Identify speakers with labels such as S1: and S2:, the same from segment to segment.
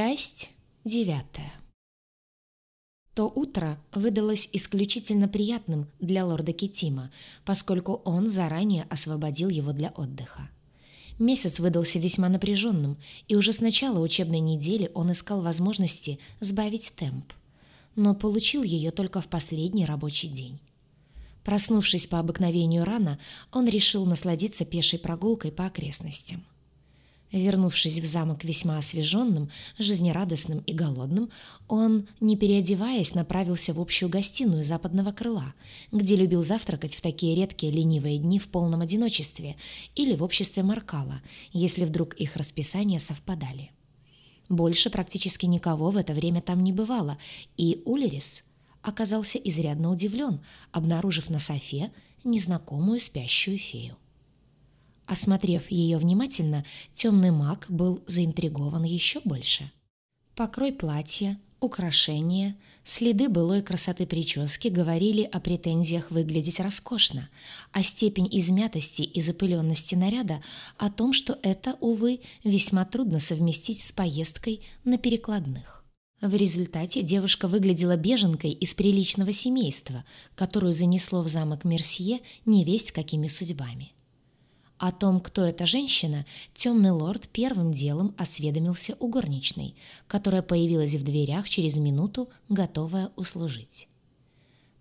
S1: Часть девятая. То утро выдалось исключительно приятным для лорда Китима, поскольку он заранее освободил его для отдыха. Месяц выдался весьма напряженным, и уже с начала учебной недели он искал возможности сбавить темп, но получил ее только в последний рабочий день. Проснувшись по обыкновению рано, он решил насладиться пешей прогулкой по окрестностям – Вернувшись в замок весьма освеженным, жизнерадостным и голодным, он, не переодеваясь, направился в общую гостиную западного крыла, где любил завтракать в такие редкие ленивые дни в полном одиночестве или в обществе Маркала, если вдруг их расписания совпадали. Больше практически никого в это время там не бывало, и Улерис оказался изрядно удивлен, обнаружив на софе незнакомую спящую фею. Осмотрев ее внимательно, темный маг был заинтригован еще больше. Покрой платья, украшения, следы былой красоты прически говорили о претензиях выглядеть роскошно, а степень измятости и запыленности наряда о том, что это, увы, весьма трудно совместить с поездкой на перекладных. В результате девушка выглядела беженкой из приличного семейства, которую занесло в замок Мерсье невесть какими судьбами. О том, кто эта женщина, темный лорд первым делом осведомился у горничной, которая появилась в дверях через минуту, готовая услужить.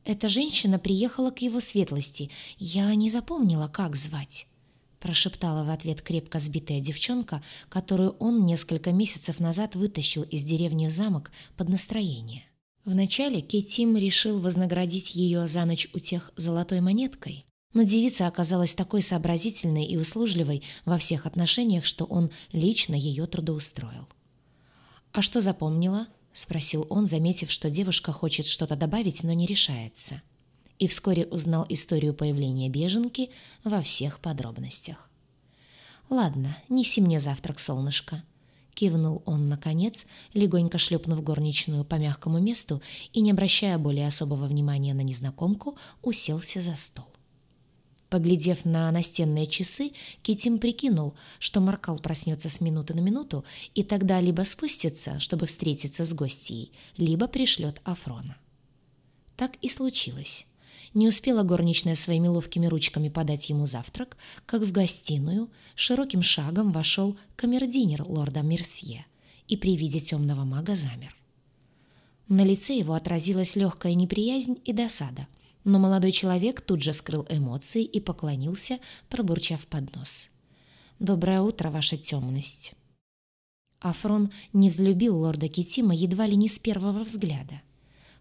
S1: «Эта женщина приехала к его светлости. Я не запомнила, как звать», — прошептала в ответ крепко сбитая девчонка, которую он несколько месяцев назад вытащил из деревни в замок под настроение. Вначале Кетим решил вознаградить ее за ночь у тех золотой монеткой, но девица оказалась такой сообразительной и услужливой во всех отношениях, что он лично ее трудоустроил. «А что запомнила?» — спросил он, заметив, что девушка хочет что-то добавить, но не решается. И вскоре узнал историю появления беженки во всех подробностях. «Ладно, неси мне завтрак, солнышко», — кивнул он, наконец, легонько шлепнув горничную по мягкому месту и, не обращая более особого внимания на незнакомку, уселся за стол. Поглядев на настенные часы, Китим прикинул, что Маркал проснется с минуты на минуту и тогда либо спустится, чтобы встретиться с гостьей, либо пришлет Афрона. Так и случилось. Не успела горничная своими ловкими ручками подать ему завтрак, как в гостиную широким шагом вошел камердинер лорда Мерсье и при виде темного мага замер. На лице его отразилась легкая неприязнь и досада – но молодой человек тут же скрыл эмоции и поклонился, пробурчав под нос. «Доброе утро, ваша темность!» Афрон не взлюбил лорда Китима едва ли не с первого взгляда.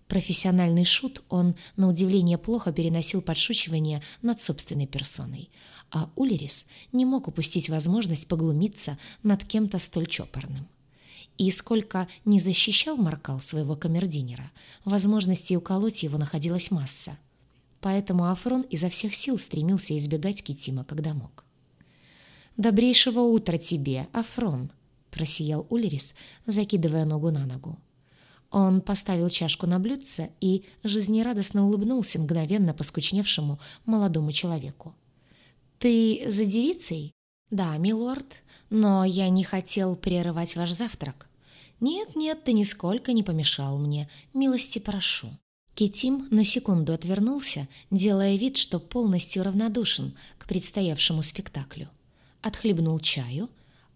S1: Профессиональный шут, он, на удивление, плохо переносил подшучивание над собственной персоной, а Ульрис не мог упустить возможность поглумиться над кем-то столь чопорным. И сколько ни защищал Маркал своего камердинера, возможностей уколоть его находилась масса поэтому Афрон изо всех сил стремился избегать Китима, когда мог. «Добрейшего утра тебе, Афрон!» — просиял Ульрис, закидывая ногу на ногу. Он поставил чашку на блюдце и жизнерадостно улыбнулся мгновенно поскучневшему молодому человеку. «Ты за девицей?» «Да, милорд, но я не хотел прерывать ваш завтрак». «Нет-нет, ты нисколько не помешал мне. Милости прошу». Китим на секунду отвернулся, делая вид, что полностью равнодушен к предстоявшему спектаклю. Отхлебнул чаю,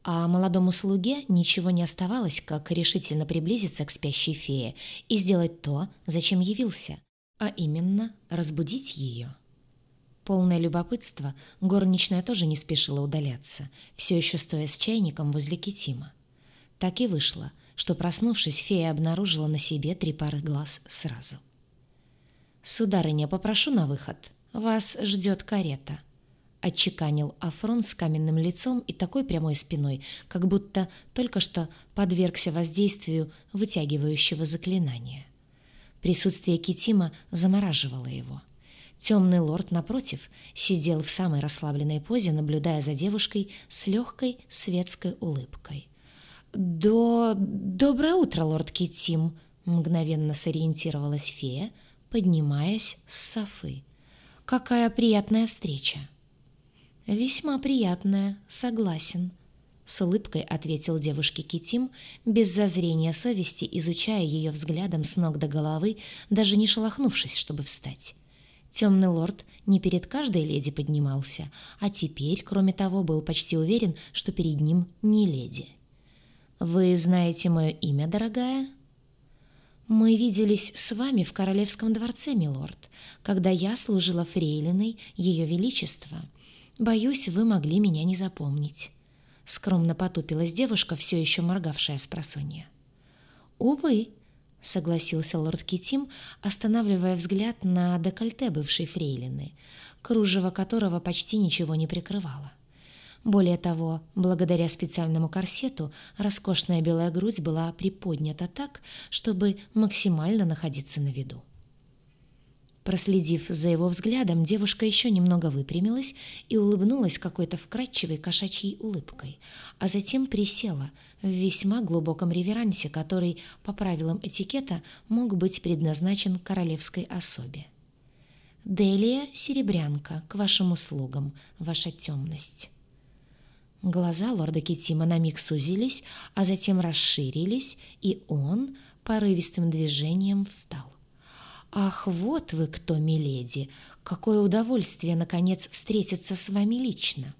S1: а молодому слуге ничего не оставалось, как решительно приблизиться к спящей фее и сделать то, зачем явился, а именно разбудить ее. Полное любопытство, горничная тоже не спешила удаляться, все еще стоя с чайником возле Китима. Так и вышло, что, проснувшись, фея обнаружила на себе три пары глаз сразу — «Сударыня, попрошу на выход. Вас ждет карета», — отчеканил Афрон с каменным лицом и такой прямой спиной, как будто только что подвергся воздействию вытягивающего заклинания. Присутствие Китима замораживало его. Темный лорд, напротив, сидел в самой расслабленной позе, наблюдая за девушкой с легкой светской улыбкой. «До... доброе утро, лорд Китим!» — мгновенно сориентировалась фея — поднимаясь с Софы. «Какая приятная встреча!» «Весьма приятная, согласен», — с улыбкой ответил девушке Китим, без зазрения совести, изучая ее взглядом с ног до головы, даже не шелохнувшись, чтобы встать. Темный лорд не перед каждой леди поднимался, а теперь, кроме того, был почти уверен, что перед ним не леди. «Вы знаете мое имя, дорогая?» «Мы виделись с вами в Королевском дворце, милорд, когда я служила фрейлиной Ее Величества. Боюсь, вы могли меня не запомнить». Скромно потупилась девушка, все еще моргавшая с просонья. «Увы», — согласился лорд Китим, останавливая взгляд на декольте бывшей фрейлины, кружево которого почти ничего не прикрывало. Более того, благодаря специальному корсету, роскошная белая грудь была приподнята так, чтобы максимально находиться на виду. Проследив за его взглядом, девушка еще немного выпрямилась и улыбнулась какой-то вкрадчивой кошачьей улыбкой, а затем присела в весьма глубоком реверансе, который, по правилам этикета, мог быть предназначен королевской особе. «Делия Серебрянка, к вашим услугам, ваша темность». Глаза лорда Китима на миг сузились, а затем расширились, и он порывистым движением встал. «Ах, вот вы кто, миледи! Какое удовольствие, наконец, встретиться с вами лично!»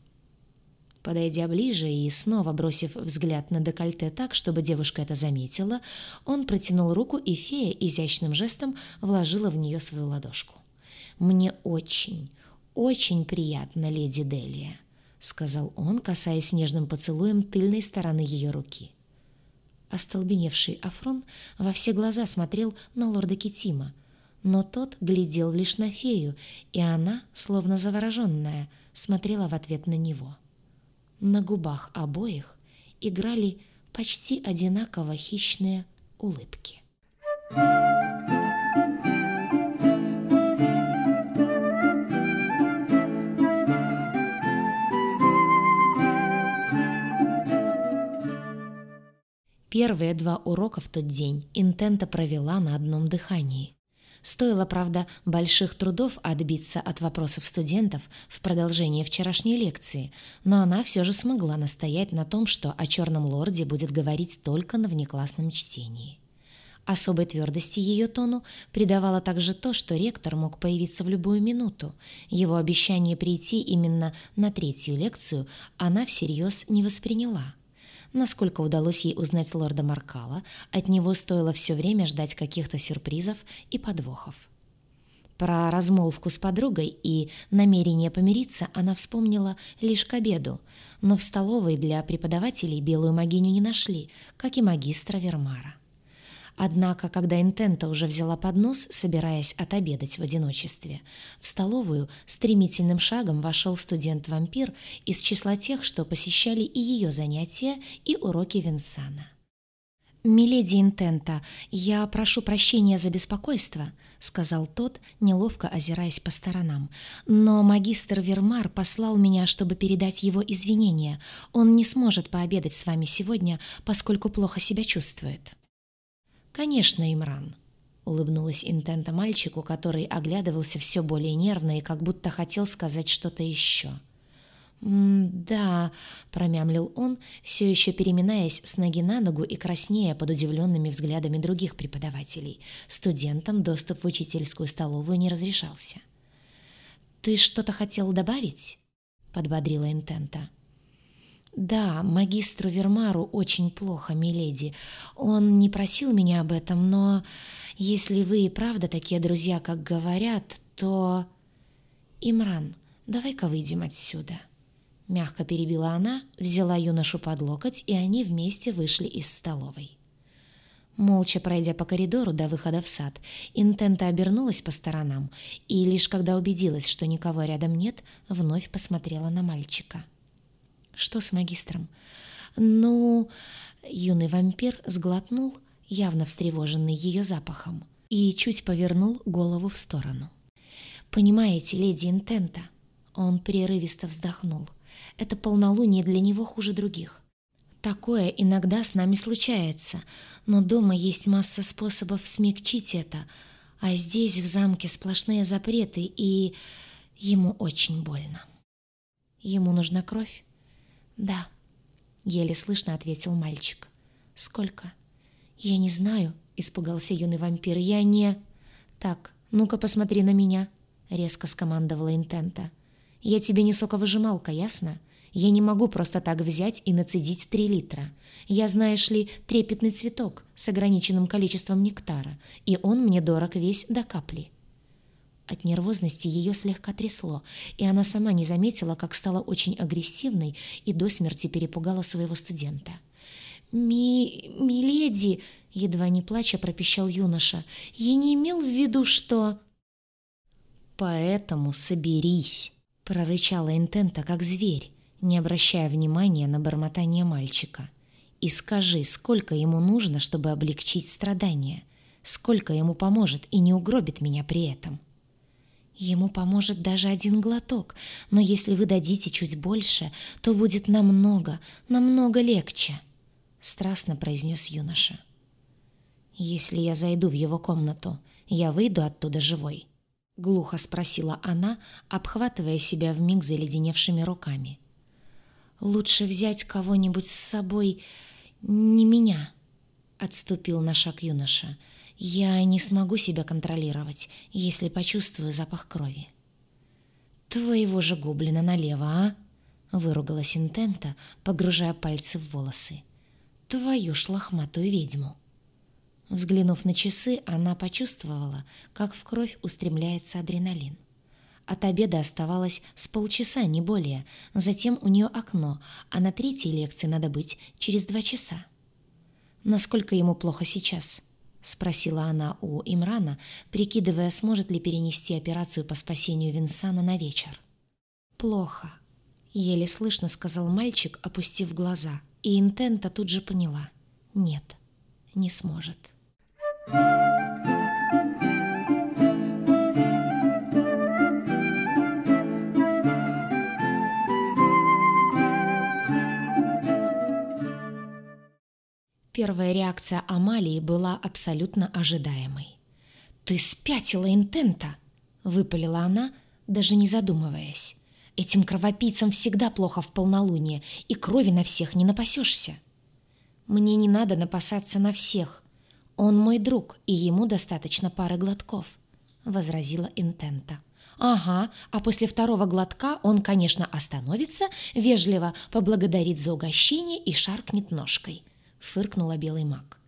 S1: Подойдя ближе и снова бросив взгляд на декольте так, чтобы девушка это заметила, он протянул руку, и фея изящным жестом вложила в нее свою ладошку. «Мне очень, очень приятно, леди Делия», — сказал он, касаясь нежным поцелуем тыльной стороны ее руки. Остолбеневший Афрон во все глаза смотрел на лорда Китима, но тот глядел лишь на фею, и она, словно завороженная, смотрела в ответ на него. На губах обоих играли почти одинаково хищные улыбки. Первые два урока в тот день Интента провела на одном дыхании. Стоило, правда, больших трудов отбиться от вопросов студентов в продолжение вчерашней лекции, но она все же смогла настоять на том, что о черном лорде будет говорить только на внеклассном чтении. Особой твердости ее тону придавало также то, что ректор мог появиться в любую минуту. Его обещание прийти именно на третью лекцию она всерьез не восприняла. Насколько удалось ей узнать лорда Маркала, от него стоило все время ждать каких-то сюрпризов и подвохов. Про размолвку с подругой и намерение помириться она вспомнила лишь к обеду, но в столовой для преподавателей белую магиню не нашли, как и магистра Вермара. Однако, когда Интента уже взяла поднос, собираясь отобедать в одиночестве, в столовую стремительным шагом вошел студент-вампир из числа тех, что посещали и ее занятия, и уроки Винсана. «Миледи Интента, я прошу прощения за беспокойство», — сказал тот, неловко озираясь по сторонам. «Но магистр Вермар послал меня, чтобы передать его извинения. Он не сможет пообедать с вами сегодня, поскольку плохо себя чувствует». «Конечно, Имран», — улыбнулась интента мальчику, который оглядывался все более нервно и как будто хотел сказать что-то еще. «Да», — промямлил он, все еще переминаясь с ноги на ногу и краснея под удивленными взглядами других преподавателей. Студентам доступ в учительскую столовую не разрешался. «Ты что-то хотел добавить?» — подбодрила Интента. «Да, магистру Вермару очень плохо, миледи. Он не просил меня об этом, но если вы и правда такие друзья, как говорят, то...» «Имран, давай-ка выйдем отсюда». Мягко перебила она, взяла юношу под локоть, и они вместе вышли из столовой. Молча пройдя по коридору до выхода в сад, Интента обернулась по сторонам и, лишь когда убедилась, что никого рядом нет, вновь посмотрела на мальчика. Что с магистром? Ну, юный вампир сглотнул, явно встревоженный ее запахом, и чуть повернул голову в сторону. «Понимаете, леди Интента?» Он прерывисто вздохнул. «Это полнолуние для него хуже других. Такое иногда с нами случается, но дома есть масса способов смягчить это, а здесь, в замке, сплошные запреты, и ему очень больно. Ему нужна кровь, «Да». еле слышно ответил мальчик. «Сколько?» «Я не знаю», — испугался юный вампир. «Я не...» «Так, ну-ка посмотри на меня», — резко скомандовала Интента. «Я тебе не соковыжималка, ясно? Я не могу просто так взять и нацедить три литра. Я, знаешь ли, трепетный цветок с ограниченным количеством нектара, и он мне дорог весь до капли». От нервозности ее слегка трясло, и она сама не заметила, как стала очень агрессивной и до смерти перепугала своего студента. «Ми... миледи!» — едва не плача пропищал юноша. «Я не имел в виду, что...» «Поэтому соберись!» — прорычала Интента, как зверь, не обращая внимания на бормотание мальчика. «И скажи, сколько ему нужно, чтобы облегчить страдания? Сколько ему поможет и не угробит меня при этом?» Ему поможет даже один глоток, но если вы дадите чуть больше, то будет намного, намного легче», — страстно произнес юноша. «Если я зайду в его комнату, я выйду оттуда живой?» — глухо спросила она, обхватывая себя вмиг заледеневшими руками. «Лучше взять кого-нибудь с собой, не меня», — отступил на шаг юноша, — я не смогу себя контролировать, если почувствую запах крови. «Твоего же гоблина налево, а?» — выругалась Интента, погружая пальцы в волосы. «Твою ж лохматую ведьму!» Взглянув на часы, она почувствовала, как в кровь устремляется адреналин. От обеда оставалось с полчаса, не более. Затем у нее окно, а на третьей лекции надо быть через два часа. Насколько ему плохо сейчас? — спросила она у Имрана, прикидывая, сможет ли перенести операцию по спасению Винсана на вечер. «Плохо», — еле слышно сказал мальчик, опустив глаза, и Интента тут же поняла. «Нет, не сможет». Первая реакция Амалии была абсолютно ожидаемой. «Ты спятила, Интента!» — выпалила она, даже не задумываясь. «Этим кровопийцам всегда плохо в полнолуние, и крови на всех не напасешься». «Мне не надо напасаться на всех. Он мой друг, и ему достаточно пары глотков», — возразила Интента. «Ага, а после второго глотка он, конечно, остановится, вежливо поблагодарит за угощение и шаркнет ножкой фыркнула белый маг.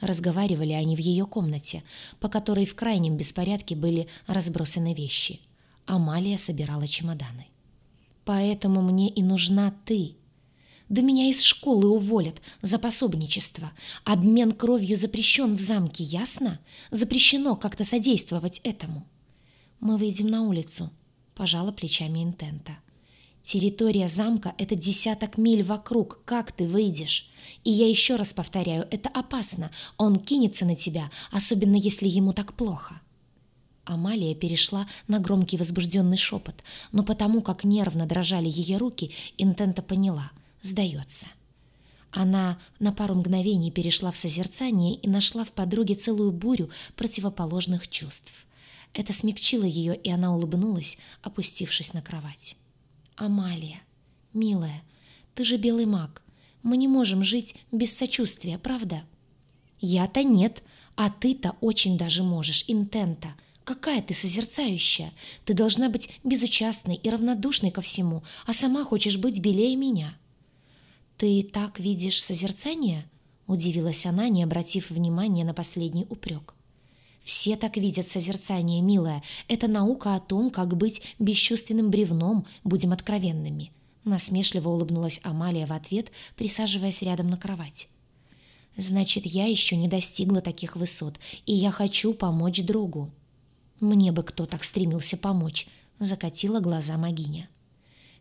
S1: Разговаривали они в ее комнате, по которой в крайнем беспорядке были разбросаны вещи. Амалия собирала чемоданы. «Поэтому мне и нужна ты. Да меня из школы уволят за пособничество. Обмен кровью запрещен в замке, ясно? Запрещено как-то содействовать этому». «Мы выйдем на улицу», — пожала плечами Интента. Территория замка — это десяток миль вокруг. Как ты выйдешь? И я еще раз повторяю, это опасно. Он кинется на тебя, особенно если ему так плохо. Амалия перешла на громкий возбужденный шепот, но потому как нервно дрожали ее руки, Интента поняла — сдается. Она на пару мгновений перешла в созерцание и нашла в подруге целую бурю противоположных чувств. Это смягчило ее, и она улыбнулась, опустившись на кровать. «Амалия, милая, ты же белый маг. Мы не можем жить без сочувствия, правда?» «Я-то нет, а ты-то очень даже можешь, интента. Какая ты созерцающая. Ты должна быть безучастной и равнодушной ко всему, а сама хочешь быть белее меня». «Ты так видишь созерцание?» — удивилась она, не обратив внимания на последний упрек. Все так видят созерцание, милая. Это наука о том, как быть бесчувственным бревном, будем откровенными. Насмешливо улыбнулась Амалия в ответ, присаживаясь рядом на кровать. «Значит, я еще не достигла таких высот, и я хочу помочь другу». «Мне бы кто так стремился помочь», — закатила глаза Магиня.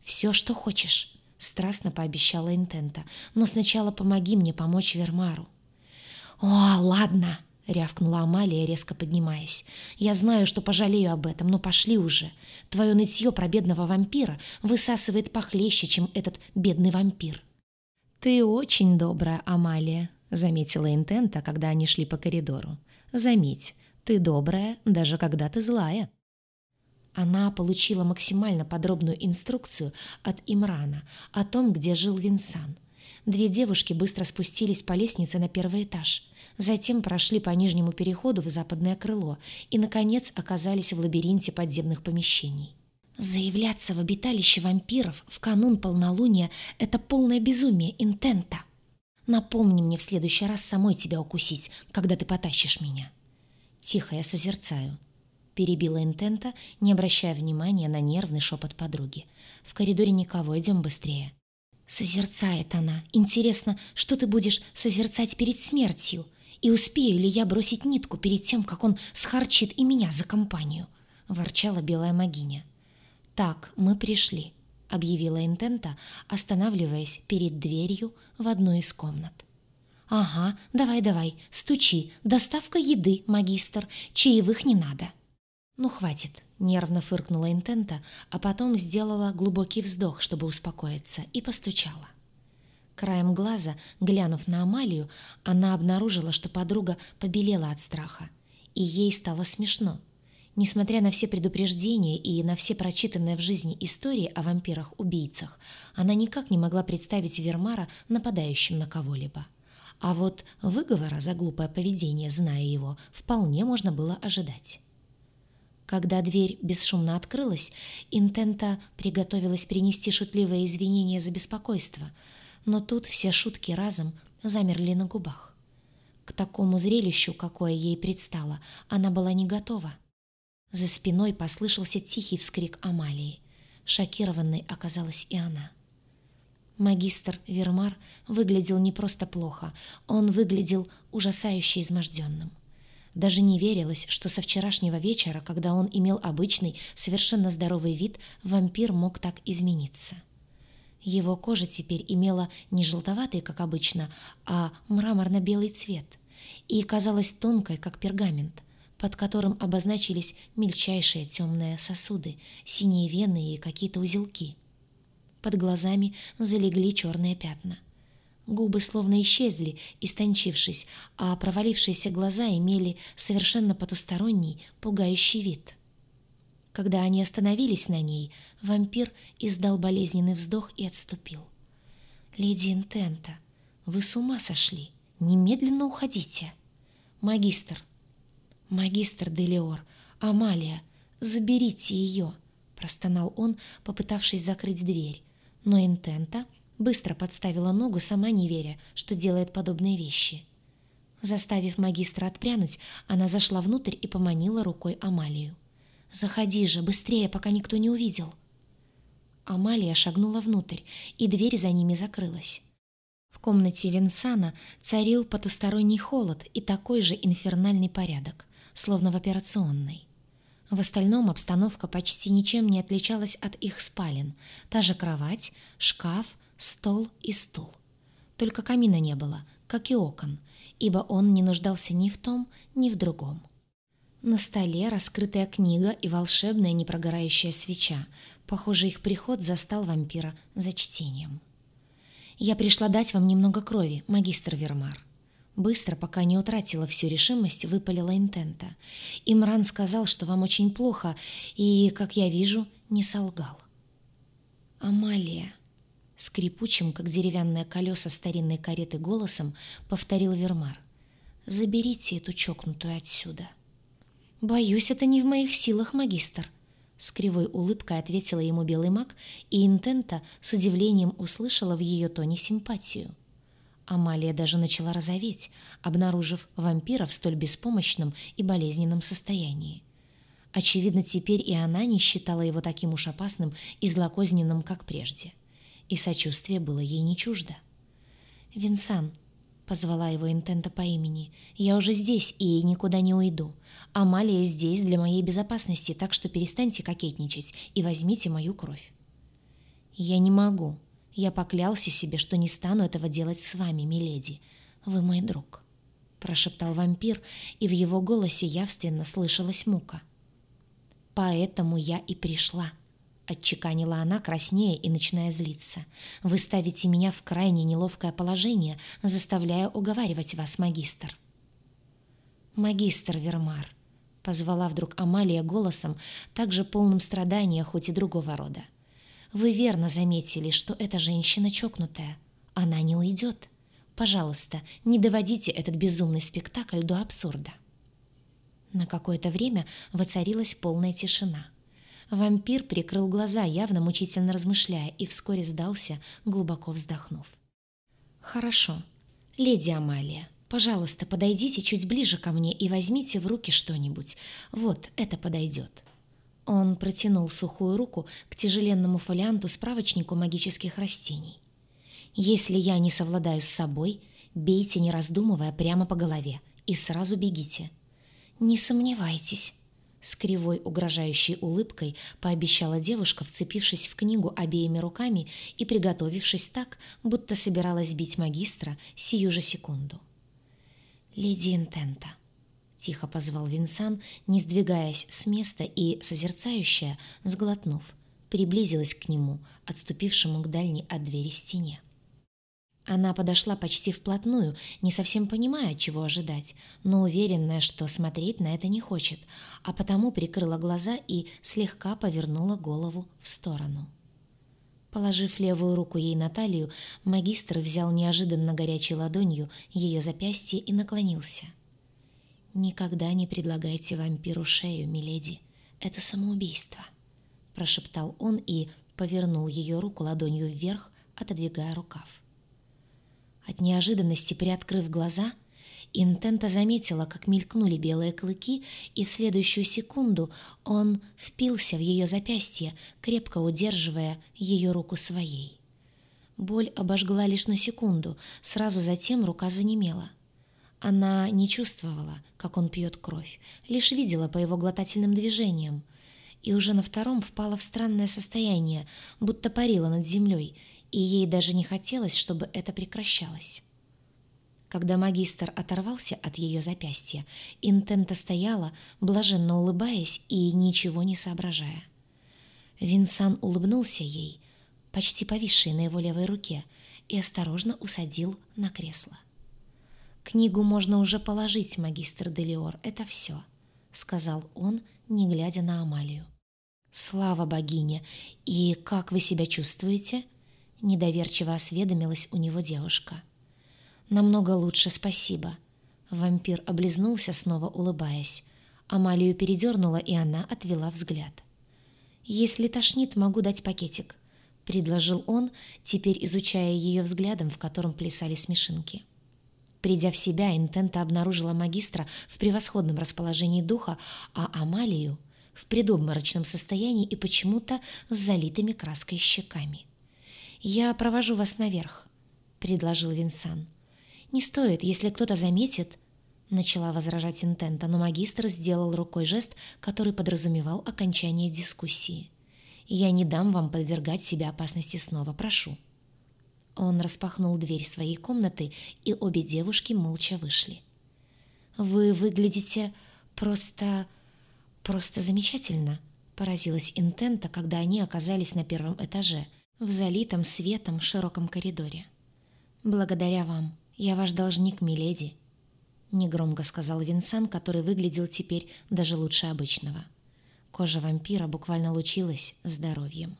S1: «Все, что хочешь», — страстно пообещала Интента, «но сначала помоги мне помочь Вермару». «О, ладно», — рявкнула Амалия, резко поднимаясь. «Я знаю, что пожалею об этом, но пошли уже. Твое нытье про бедного вампира высасывает похлеще, чем этот бедный вампир». «Ты очень добрая, Амалия», — заметила Интента, когда они шли по коридору. «Заметь, ты добрая, даже когда ты злая». Она получила максимально подробную инструкцию от Имрана о том, где жил Винсан — Две девушки быстро спустились по лестнице на первый этаж. Затем прошли по нижнему переходу в западное крыло и, наконец, оказались в лабиринте подземных помещений. Заявляться в обиталище вампиров в канун полнолуния — это полное безумие интента. Напомни мне в следующий раз самой тебя укусить, когда ты потащишь меня. Тихо я созерцаю. Перебила интента, не обращая внимания на нервный шепот подруги. В коридоре никого, идем быстрее. Созерцает она. Интересно, что ты будешь созерцать перед смертью? И успею ли я бросить нитку перед тем, как он схарчит и меня за компанию? Ворчала белая магиня. Так, мы пришли объявила Интента, останавливаясь перед дверью в одну из комнат. «Ага, давай-давай, стучи, доставка еды, магистр, чаевых не надо». «Ну, хватит», — нервно фыркнула Интента, а потом сделала глубокий вздох, чтобы успокоиться, и постучала. Краем глаза, глянув на Амалию, она обнаружила, что подруга побелела от страха, и ей стало смешно — Несмотря на все предупреждения и на все прочитанные в жизни истории о вампирах-убийцах, она никак не могла представить Вермара нападающим на кого-либо. А вот выговора за глупое поведение, зная его, вполне можно было ожидать. Когда дверь бесшумно открылась, Интента приготовилась принести шутливые извинения за беспокойство, но тут все шутки разом замерли на губах. К такому зрелищу, какое ей предстало, она была не готова — за спиной послышался тихий вскрик Амалии. Шокированной оказалась и она. Магистр Вермар выглядел не просто плохо, он выглядел ужасающе изможденным. Даже не верилось, что со вчерашнего вечера, когда он имел обычный, совершенно здоровый вид, вампир мог так измениться. Его кожа теперь имела не желтоватый, как обычно, а мраморно-белый цвет и казалась тонкой, как пергамент, под которым обозначились мельчайшие темные сосуды, синие вены и какие-то узелки. Под глазами залегли черные пятна. Губы словно исчезли, истончившись, а провалившиеся глаза имели совершенно потусторонний, пугающий вид. Когда они остановились на ней, вампир издал болезненный вздох и отступил. «Леди Интента, вы с ума сошли! Немедленно уходите!» «Магистр, «Магистр Делиор, Амалия, заберите ее!» — простонал он, попытавшись закрыть дверь. Но Интента быстро подставила ногу, сама не веря, что делает подобные вещи. Заставив магистра отпрянуть, она зашла внутрь и поманила рукой Амалию. «Заходи же, быстрее, пока никто не увидел!» Амалия шагнула внутрь, и дверь за ними закрылась. В комнате Винсана царил потусторонний холод и такой же инфернальный порядок словно в операционной. В остальном обстановка почти ничем не отличалась от их спален. Та же кровать, шкаф, стол и стул. Только камина не было, как и окон, ибо он не нуждался ни в том, ни в другом. На столе раскрытая книга и волшебная непрогорающая свеча. Похоже, их приход застал вампира за чтением. «Я пришла дать вам немного крови, магистр Вермар», Быстро, пока не утратила всю решимость, выпалила интента. Имран сказал, что вам очень плохо, и, как я вижу, не солгал. «Амалия», — скрипучим, как деревянное колеса старинной кареты голосом, повторил Вермар. «Заберите эту чокнутую отсюда». «Боюсь, это не в моих силах, магистр», — с кривой улыбкой ответила ему белый маг, и Интента с удивлением услышала в ее тоне симпатию. Амалия даже начала розоветь, обнаружив вампира в столь беспомощном и болезненном состоянии. Очевидно, теперь и она не считала его таким уж опасным и злокозненным, как прежде. И сочувствие было ей не чуждо. «Винсан», — позвала его Интента по имени, — «я уже здесь и никуда не уйду. Амалия здесь для моей безопасности, так что перестаньте кокетничать и возьмите мою кровь». «Я не могу», я поклялся себе, что не стану этого делать с вами, миледи. Вы мой друг», — прошептал вампир, и в его голосе явственно слышалась мука. «Поэтому я и пришла», — отчеканила она, краснея и начиная злиться. «Вы ставите меня в крайне неловкое положение, заставляя уговаривать вас, магистр». «Магистр Вермар», — позвала вдруг Амалия голосом, также полным страдания, хоть и другого рода. Вы верно заметили, что эта женщина чокнутая. Она не уйдет. Пожалуйста, не доводите этот безумный спектакль до абсурда. На какое-то время воцарилась полная тишина. Вампир прикрыл глаза, явно мучительно размышляя, и вскоре сдался, глубоко вздохнув. «Хорошо. Леди Амалия, пожалуйста, подойдите чуть ближе ко мне и возьмите в руки что-нибудь. Вот, это подойдет». Он протянул сухую руку к тяжеленному фолианту-справочнику магических растений. «Если я не совладаю с собой, бейте, не раздумывая, прямо по голове, и сразу бегите». «Не сомневайтесь», — с кривой угрожающей улыбкой пообещала девушка, вцепившись в книгу обеими руками и приготовившись так, будто собиралась бить магистра сию же секунду. «Леди Интента», — тихо позвал Винсан, не сдвигаясь с места и, созерцающая, сглотнув, приблизилась к нему, отступившему к дальней от двери стене. Она подошла почти вплотную, не совсем понимая, чего ожидать, но уверенная, что смотреть на это не хочет, а потому прикрыла глаза и слегка повернула голову в сторону. Положив левую руку ей на талию, магистр взял неожиданно горячей ладонью ее запястье и наклонился. «Никогда не предлагайте вампиру шею, миледи. Это самоубийство», — прошептал он и повернул ее руку ладонью вверх, отодвигая рукав. От неожиданности, приоткрыв глаза, Интента заметила, как мелькнули белые клыки, и в следующую секунду он впился в ее запястье, крепко удерживая ее руку своей. Боль обожгла лишь на секунду, сразу затем рука занемела. Она не чувствовала, как он пьет кровь, лишь видела по его глотательным движениям, и уже на втором впала в странное состояние, будто парила над землей — и ей даже не хотелось, чтобы это прекращалось. Когда магистр оторвался от ее запястья, Интента стояла, блаженно улыбаясь и ничего не соображая. Винсан улыбнулся ей, почти повисшей на его левой руке, и осторожно усадил на кресло. «Книгу можно уже положить, магистр Делиор, это все», — сказал он, не глядя на Амалию. «Слава богине! И как вы себя чувствуете?» Недоверчиво осведомилась у него девушка. «Намного лучше, спасибо». Вампир облизнулся, снова улыбаясь. Амалию передернула, и она отвела взгляд. «Если тошнит, могу дать пакетик», — предложил он, теперь изучая ее взглядом, в котором плясали смешинки. Придя в себя, Интента обнаружила магистра в превосходном расположении духа, а Амалию — в предобморочном состоянии и почему-то с залитыми краской щеками. «Я провожу вас наверх», — предложил Винсан. «Не стоит, если кто-то заметит...» Начала возражать Интента, но магистр сделал рукой жест, который подразумевал окончание дискуссии. «Я не дам вам подвергать себя опасности снова, прошу». Он распахнул дверь своей комнаты, и обе девушки молча вышли. «Вы выглядите просто... просто замечательно», — поразилась Интента, когда они оказались на первом этаже — в залитом светом широком коридоре. «Благодаря вам. Я ваш должник, миледи», — негромко сказал Винсан, который выглядел теперь даже лучше обычного. Кожа вампира буквально лучилась здоровьем.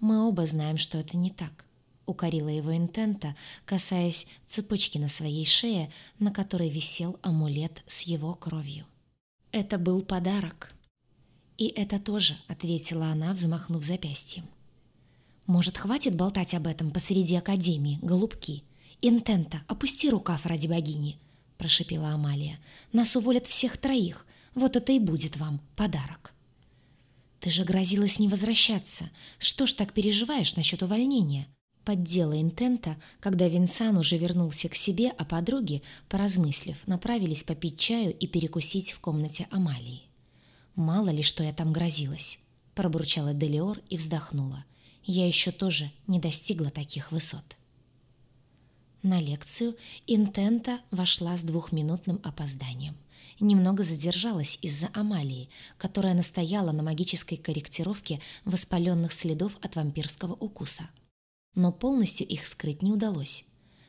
S1: «Мы оба знаем, что это не так», — укорила его интента, касаясь цепочки на своей шее, на которой висел амулет с его кровью. «Это был подарок». «И это тоже», — ответила она, взмахнув запястьем. «Может, хватит болтать об этом посреди академии, голубки? Интента, опусти рукав ради богини!» — прошипела Амалия. «Нас уволят всех троих. Вот это и будет вам подарок». «Ты же грозилась не возвращаться. Что ж так переживаешь насчет увольнения?» Поддела Интента, когда Винсан уже вернулся к себе, а подруги, поразмыслив, направились попить чаю и перекусить в комнате Амалии. «Мало ли, что я там грозилась», — пробурчала Делиор и вздохнула — я еще тоже не достигла таких высот. На лекцию Интента вошла с двухминутным опозданием. Немного задержалась из-за Амалии, которая настояла на магической корректировке воспаленных следов от вампирского укуса. Но полностью их скрыть не удалось.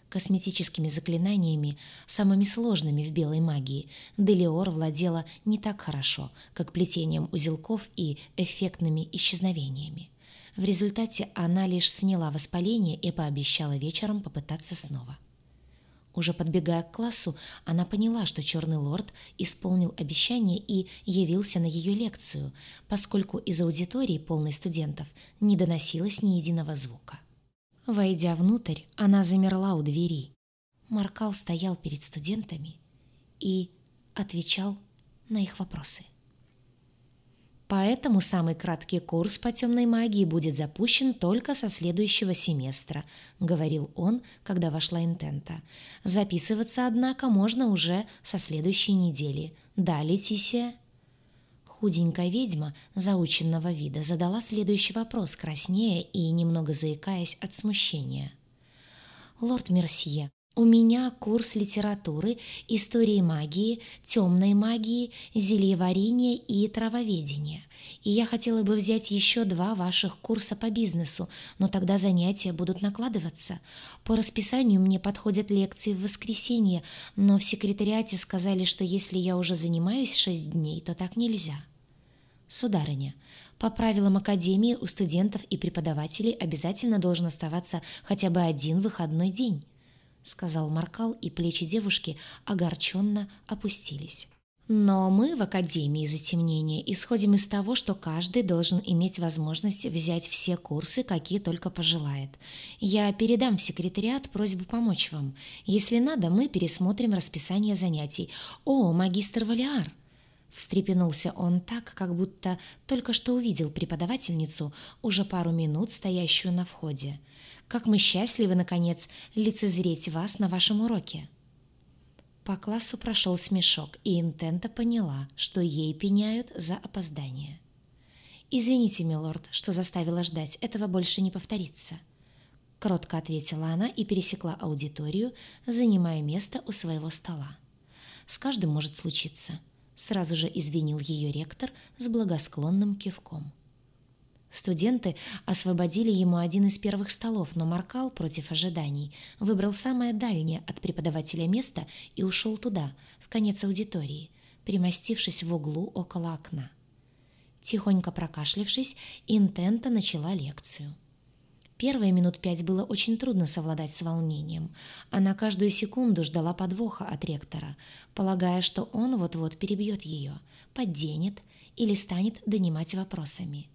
S1: Косметическими заклинаниями, самыми сложными в белой магии, Делиор владела не так хорошо, как плетением узелков и эффектными исчезновениями. В результате она лишь сняла воспаление и пообещала вечером попытаться снова. Уже подбегая к классу, она поняла, что черный лорд исполнил обещание и явился на ее лекцию, поскольку из аудитории, полной студентов, не доносилось ни единого звука. Войдя внутрь, она замерла у двери. Маркал стоял перед студентами и отвечал на их вопросы. Поэтому самый краткий курс по темной магии будет запущен только со следующего семестра, говорил он, когда вошла Интента. Записываться, однако, можно уже со следующей недели. Да, Летисия? Худенькая ведьма заученного вида задала следующий вопрос, краснея и немного заикаясь от смущения. «Лорд Мерсье, у меня курс литературы, истории магии, темной магии, зельеварения и травоведения. И я хотела бы взять еще два ваших курса по бизнесу, но тогда занятия будут накладываться. По расписанию мне подходят лекции в воскресенье, но в секретариате сказали, что если я уже занимаюсь шесть дней, то так нельзя. Сударыня, по правилам Академии у студентов и преподавателей обязательно должен оставаться хотя бы один выходной день сказал Маркал, и плечи девушки огорченно опустились. Но мы в Академии затемнения исходим из того, что каждый должен иметь возможность взять все курсы, какие только пожелает. Я передам в секретариат просьбу помочь вам. Если надо, мы пересмотрим расписание занятий. О, магистр Валиар! Встрепенулся он так, как будто только что увидел преподавательницу, уже пару минут стоящую на входе. Как мы счастливы, наконец, лицезреть вас на вашем уроке!» По классу прошел смешок, и Интента поняла, что ей пеняют за опоздание. «Извините, милорд, что заставила ждать, этого больше не повторится». Кротко ответила она и пересекла аудиторию, занимая место у своего стола. «С каждым может случиться», — сразу же извинил ее ректор с благосклонным кивком. Студенты освободили ему один из первых столов, но Маркал, против ожиданий, выбрал самое дальнее от преподавателя место и ушел туда, в конец аудитории, примостившись в углу около окна. Тихонько прокашлявшись, Интента начала лекцию. Первые минут пять было очень трудно совладать с волнением. Она каждую секунду ждала подвоха от ректора, полагая, что он вот-вот перебьет ее, подденет или станет донимать вопросами.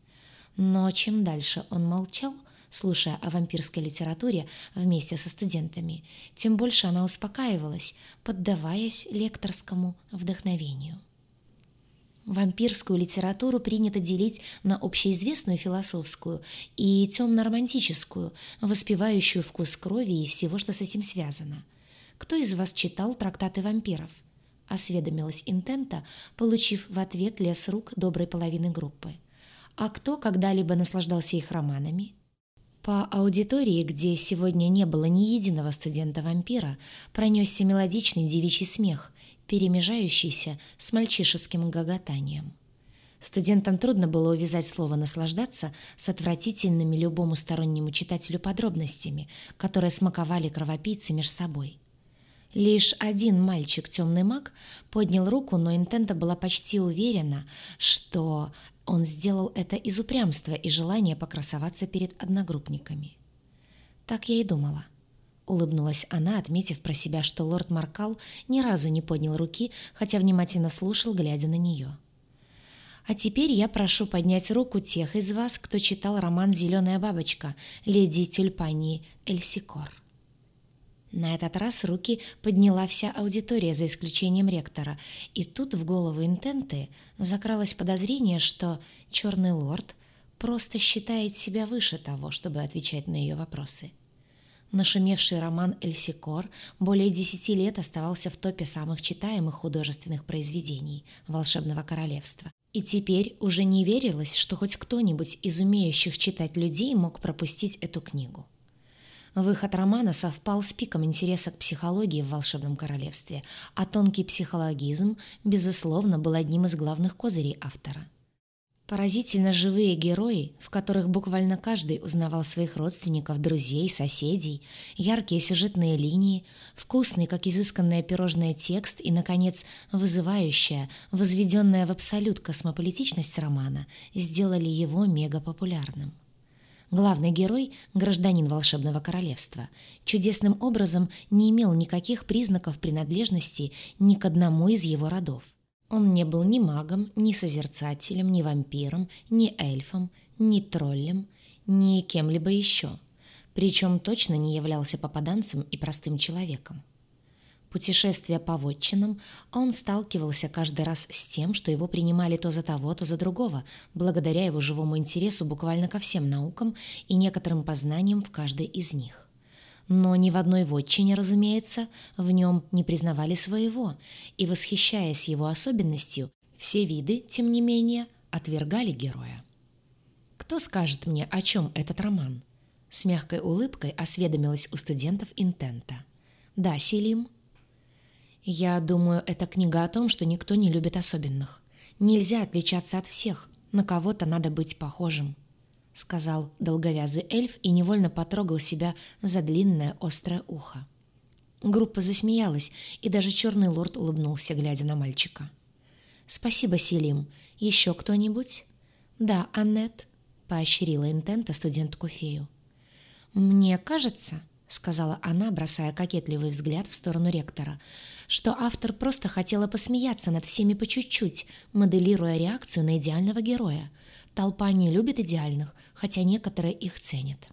S1: Но чем дальше он молчал, слушая о вампирской литературе вместе со студентами, тем больше она успокаивалась, поддаваясь лекторскому вдохновению. Вампирскую литературу принято делить на общеизвестную философскую и темно-романтическую, воспевающую вкус крови и всего, что с этим связано. Кто из вас читал трактаты вампиров? Осведомилась Интента, получив в ответ лес рук доброй половины группы а кто когда-либо наслаждался их романами. По аудитории, где сегодня не было ни единого студента-вампира, пронесся мелодичный девичий смех, перемежающийся с мальчишеским гоготанием. Студентам трудно было увязать слово «наслаждаться» с отвратительными любому стороннему читателю подробностями, которые смаковали кровопийцы меж собой. Лишь один мальчик, темный маг, поднял руку, но Интента была почти уверена, что он сделал это из упрямства и желания покрасоваться перед одногруппниками. Так я и думала. Улыбнулась она, отметив про себя, что лорд Маркал ни разу не поднял руки, хотя внимательно слушал, глядя на нее. А теперь я прошу поднять руку тех из вас, кто читал роман «Зеленая бабочка» леди Тюльпании Эльсикор. На этот раз руки подняла вся аудитория, за исключением ректора, и тут в голову интенты закралось подозрение, что черный лорд просто считает себя выше того, чтобы отвечать на ее вопросы. Нашумевший роман «Эльсикор» более десяти лет оставался в топе самых читаемых художественных произведений «Волшебного королевства». И теперь уже не верилось, что хоть кто-нибудь из умеющих читать людей мог пропустить эту книгу. Выход романа совпал с пиком интереса к психологии в «Волшебном королевстве», а тонкий психологизм, безусловно, был одним из главных козырей автора. Поразительно живые герои, в которых буквально каждый узнавал своих родственников, друзей, соседей, яркие сюжетные линии, вкусный, как изысканное пирожное текст и, наконец, вызывающая, возведенная в абсолют космополитичность романа, сделали его мегапопулярным. Главный герой, гражданин волшебного королевства, чудесным образом не имел никаких признаков принадлежности ни к одному из его родов. Он не был ни магом, ни созерцателем, ни вампиром, ни эльфом, ни троллем, ни кем-либо еще. Причем точно не являлся попаданцем и простым человеком. Путешествуя по вотчинам, он сталкивался каждый раз с тем, что его принимали то за того, то за другого, благодаря его живому интересу буквально ко всем наукам и некоторым познаниям в каждой из них. Но ни в одной вотчине, разумеется, в нем не признавали своего, и, восхищаясь его особенностью, все виды, тем не менее, отвергали героя. «Кто скажет мне, о чем этот роман?» С мягкой улыбкой осведомилась у студентов Интента. «Да, Селим», я думаю, это книга о том, что никто не любит особенных. Нельзя отличаться от всех, на кого-то надо быть похожим», — сказал долговязый эльф и невольно потрогал себя за длинное острое ухо. Группа засмеялась, и даже черный лорд улыбнулся, глядя на мальчика. «Спасибо, Селим. Еще кто-нибудь?» «Да, Аннет», — поощрила Интента студентку фею. «Мне кажется», сказала она, бросая кокетливый взгляд в сторону ректора, что автор просто хотела посмеяться над всеми по чуть-чуть, моделируя реакцию на идеального героя. Толпа не любит идеальных, хотя некоторые их ценят.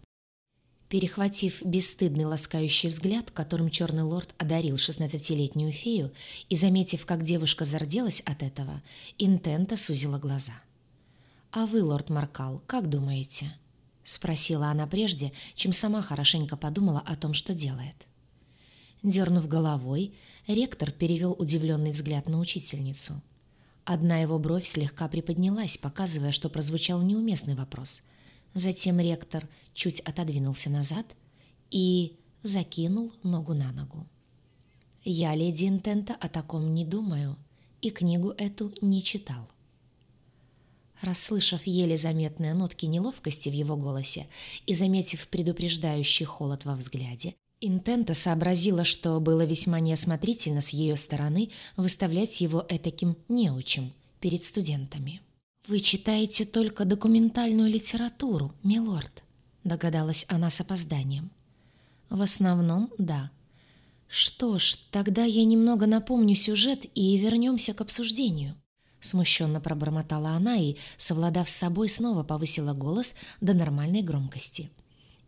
S1: Перехватив бесстыдный ласкающий взгляд, которым черный лорд одарил шестнадцатилетнюю фею, и заметив, как девушка зарделась от этого, Интента сузила глаза. «А вы, лорд Маркал, как думаете?» — спросила она прежде, чем сама хорошенько подумала о том, что делает. Дернув головой, ректор перевел удивленный взгляд на учительницу. Одна его бровь слегка приподнялась, показывая, что прозвучал неуместный вопрос. Затем ректор чуть отодвинулся назад и закинул ногу на ногу. «Я, леди Интента, о таком не думаю, и книгу эту не читал». Расслышав еле заметные нотки неловкости в его голосе и заметив предупреждающий холод во взгляде, Интента сообразила, что было весьма неосмотрительно с ее стороны выставлять его этаким неучем перед студентами. «Вы читаете только документальную литературу, милорд», — догадалась она с опозданием. «В основном, да. Что ж, тогда я немного напомню сюжет и вернемся к обсуждению». Смущенно пробормотала она и, совладав с собой, снова повысила голос до нормальной громкости.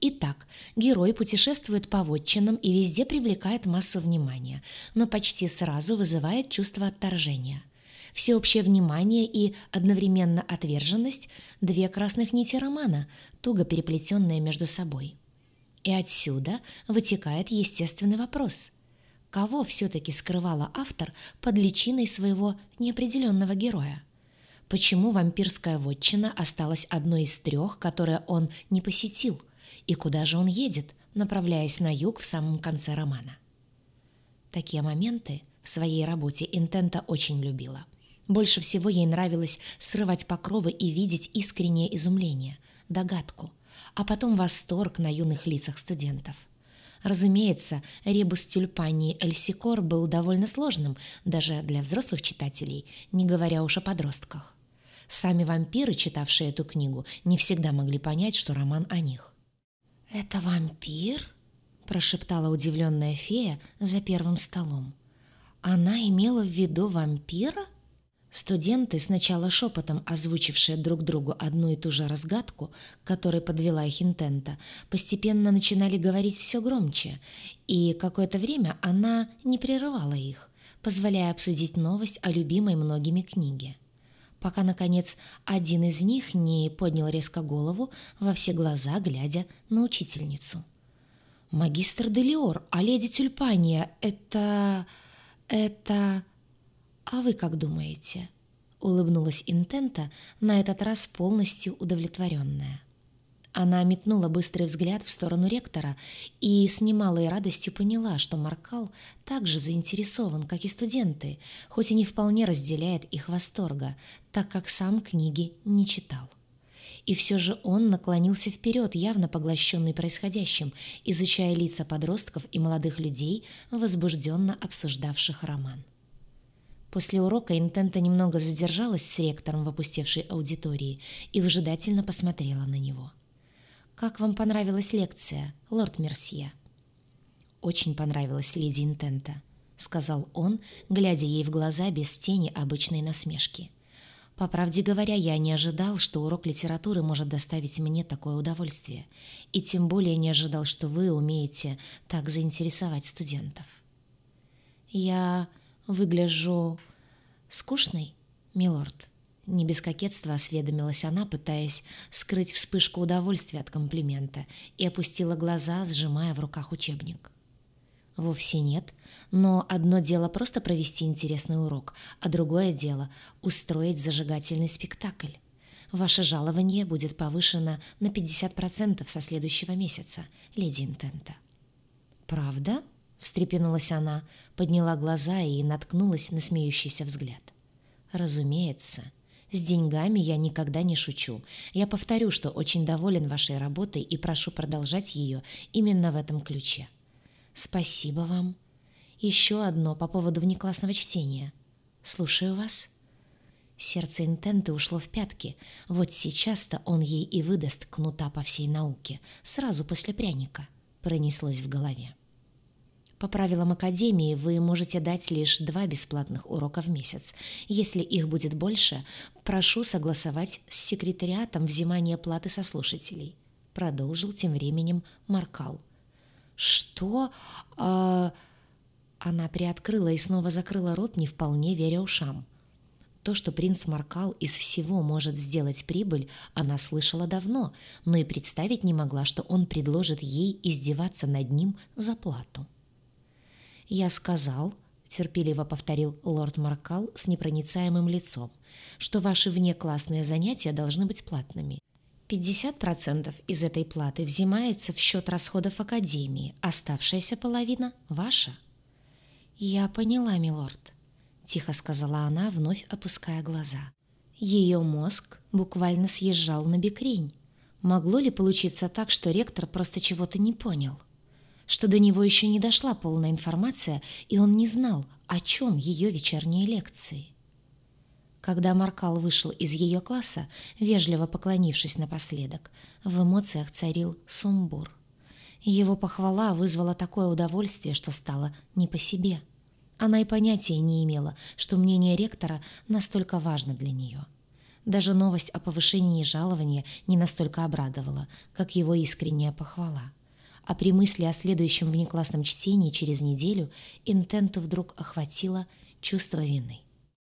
S1: Итак, герой путешествует по вотчинам и везде привлекает массу внимания, но почти сразу вызывает чувство отторжения. Всеобщее внимание и одновременно отверженность – две красных нити романа, туго переплетенные между собой. И отсюда вытекает естественный вопрос – кого все-таки скрывала автор под личиной своего неопределенного героя. Почему вампирская вотчина осталась одной из трех, которые он не посетил, и куда же он едет, направляясь на юг в самом конце романа. Такие моменты в своей работе Интента очень любила. Больше всего ей нравилось срывать покровы и видеть искреннее изумление, догадку, а потом восторг на юных лицах студентов – Разумеется, ребус тюльпании Эльсикор был довольно сложным даже для взрослых читателей, не говоря уж о подростках. Сами вампиры, читавшие эту книгу, не всегда могли понять, что роман о них. «Это вампир?» – прошептала удивленная фея за первым столом. «Она имела в виду вампира?» Студенты, сначала шепотом озвучившие друг другу одну и ту же разгадку, которой подвела их интента, постепенно начинали говорить все громче, и какое-то время она не прерывала их, позволяя обсудить новость о любимой многими книге. Пока, наконец, один из них не поднял резко голову во все глаза, глядя на учительницу. «Магистр Делиор, а леди Тюльпания — это... это...» «А вы как думаете?» — улыбнулась Интента, на этот раз полностью удовлетворенная. Она метнула быстрый взгляд в сторону ректора и с немалой радостью поняла, что Маркал также заинтересован, как и студенты, хоть и не вполне разделяет их восторга, так как сам книги не читал. И все же он наклонился вперед, явно поглощенный происходящим, изучая лица подростков и молодых людей, возбужденно обсуждавших роман. После урока Интента немного задержалась с ректором в опустевшей аудитории и выжидательно посмотрела на него. «Как вам понравилась лекция, лорд Мерсье?» «Очень понравилась леди Интента», — сказал он, глядя ей в глаза без тени обычной насмешки. «По правде говоря, я не ожидал, что урок литературы может доставить мне такое удовольствие, и тем более не ожидал, что вы умеете так заинтересовать студентов». «Я выгляжу скучной, милорд?» Не без кокетства осведомилась она, пытаясь скрыть вспышку удовольствия от комплимента, и опустила глаза, сжимая в руках учебник. Вовсе нет, но одно дело просто провести интересный урок, а другое дело — устроить зажигательный спектакль. Ваше жалование будет повышено на 50% со следующего месяца, леди Интента. «Правда?» — встрепенулась она, подняла глаза и наткнулась на смеющийся взгляд. «Разумеется». С деньгами я никогда не шучу. Я повторю, что очень доволен вашей работой и прошу продолжать ее именно в этом ключе. Спасибо вам. Еще одно по поводу внеклассного чтения. Слушаю вас. Сердце Интенты ушло в пятки. Вот сейчас-то он ей и выдаст кнута по всей науке, сразу после пряника. Пронеслось в голове. По правилам Академии вы можете дать лишь два бесплатных урока в месяц. Если их будет больше, прошу согласовать с секретариатом взимание платы со слушателей. Продолжил тем временем Маркал. «Что? А...» Она приоткрыла и снова закрыла рот, не вполне веря ушам. То, что принц Маркал из всего может сделать прибыль, она слышала давно, но и представить не могла, что он предложит ей издеваться над ним за плату. «Я сказал», — терпеливо повторил лорд Маркал с непроницаемым лицом, «что ваши внеклассные занятия должны быть платными. 50% из этой платы взимается в счет расходов Академии, оставшаяся половина ваша». «Я поняла, милорд», — тихо сказала она, вновь опуская глаза. Ее мозг буквально съезжал на бекрень. Могло ли получиться так, что ректор просто чего-то не понял? — что до него еще не дошла полная информация, и он не знал, о чем ее вечерние лекции. Когда Маркал вышел из ее класса, вежливо поклонившись напоследок, в эмоциях царил сумбур. Его похвала вызвала такое удовольствие, что стало не по себе. Она и понятия не имела, что мнение ректора настолько важно для нее. Даже новость о повышении жалования не настолько обрадовала, как его искренняя похвала а при мысли о следующем внеклассном чтении через неделю Интенту вдруг охватило чувство вины.